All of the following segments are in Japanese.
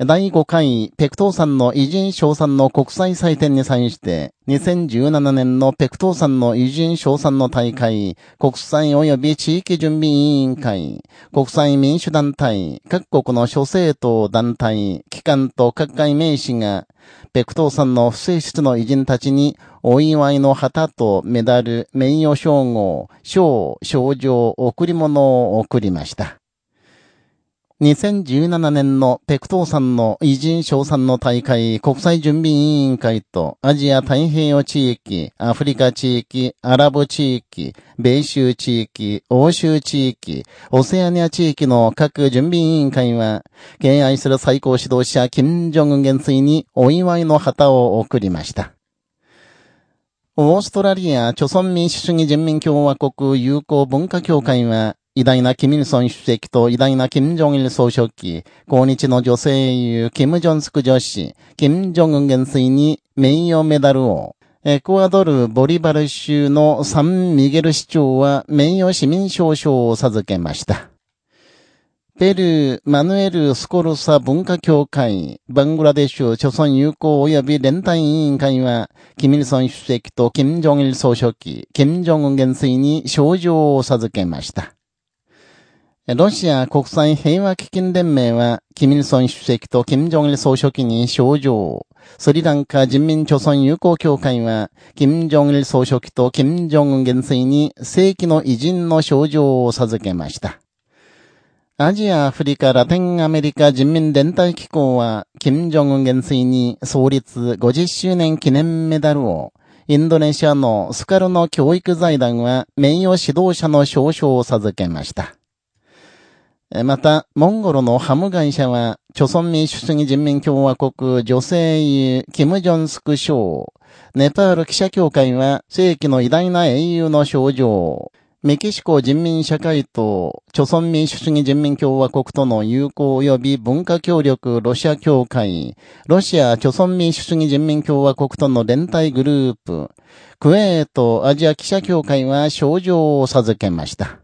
第5回ペクトーさんの偉人賞賛の国際祭典に際して、2017年のペクトーさんの偉人賞賛の大会、国際及び地域準備委員会、国際民主団体、各国の諸政党団体、機関と各界名士が、ペクトーさんの不正室の偉人たちに、お祝いの旗とメダル、名誉称号、賞、賞状、贈り物を贈りました。2017年のペクトーさんの偉人賞賛の大会国際準備委員会とアジア太平洋地域、アフリカ地域、アラブ地域、米州地域、欧州地域、オセアニア地域の各準備委員会は、敬愛する最高指導者金正恩元帥にお祝いの旗を送りました。オーストラリア、朝鮮民主主義人民共和国友好文化協会は、偉大なキミルソン主席と偉大なキム・ジョンイル総書記、高日の女性英雄、キム・ジョンスク女子、キム・ジョンウン元帥に名誉メダルを、エクアドル・ボリバル州のサン・ミゲル市長は名誉市民賞賞を授けました。ペルー、マヌエル・スコルサ文化協会、バングラデシュ、諸村友好及び連帯委員会は、キミルソン主席とキム・ジョンイル総書記、キム・ジョンウン元帥に賞状を授けました。ロシア国際平和基金連盟は、キミルソン主席とキム・ジョンイ総書記に賞状。スリランカ人民朝鮮友好協会は、キム・ジョンイ総書記とキム・ジョンウン元帥に正規の偉人の賞状を授けました。アジア、アフリカ、ラテンアメリカ人民連帯機構は、キム・ジョンウン元帥に創立50周年記念メダルを、インドネシアのスカルの教育財団は名誉指導者の証書を授けました。また、モンゴルのハム会社は、朝鮮民主主義人民共和国女性優キム・ジョンスク賞。ネパール記者協会は、世紀の偉大な英雄の賞状。メキシコ人民社会と、朝鮮民主主義人民共和国との友好及び文化協力ロシア協会、ロシア朝鮮民主主義人民共和国との連帯グループ、クウェートアジア記者協会は賞状を授けました。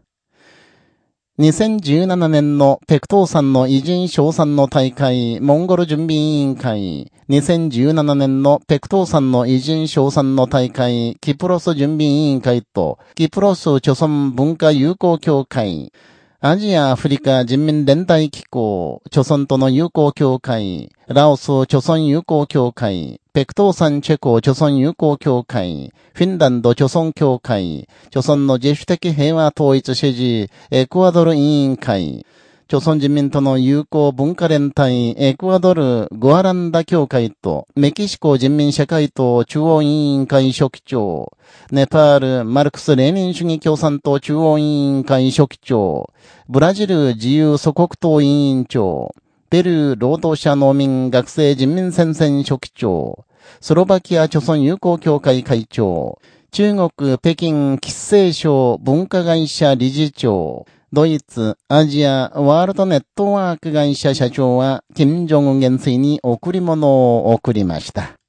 2017年のペクトーさんの偉人賞賛の大会、モンゴル準備委員会、2017年のペクトーさんの偉人賞賛の大会、キプロス準備委員会と、キプロス貯村文化友好協会、アジア・アフリカ人民連帯機構、貯村との友好協会、ラオス貯村友好協会、ペクトーサンチェコ貯村友好協会、フィンランド貯村協会、貯村の自主的平和統一支持、エクアドル委員会、朝鮮人民との友好文化連帯、エクアドル、グアランダ協会と、メキシコ人民社会党中央委員会書記長、ネパール、マルクス・レーニン主義共産党中央委員会書記長、ブラジル自由祖国党委員長、ペルー労働者農民学生人民戦線書記長、スロバキア朝鮮友好協会会長、中国北京喫生省文化会社理事長、ドイツ、アジア、ワールドネットワーク会社社長は、金正恩元帥に贈り物を贈りました。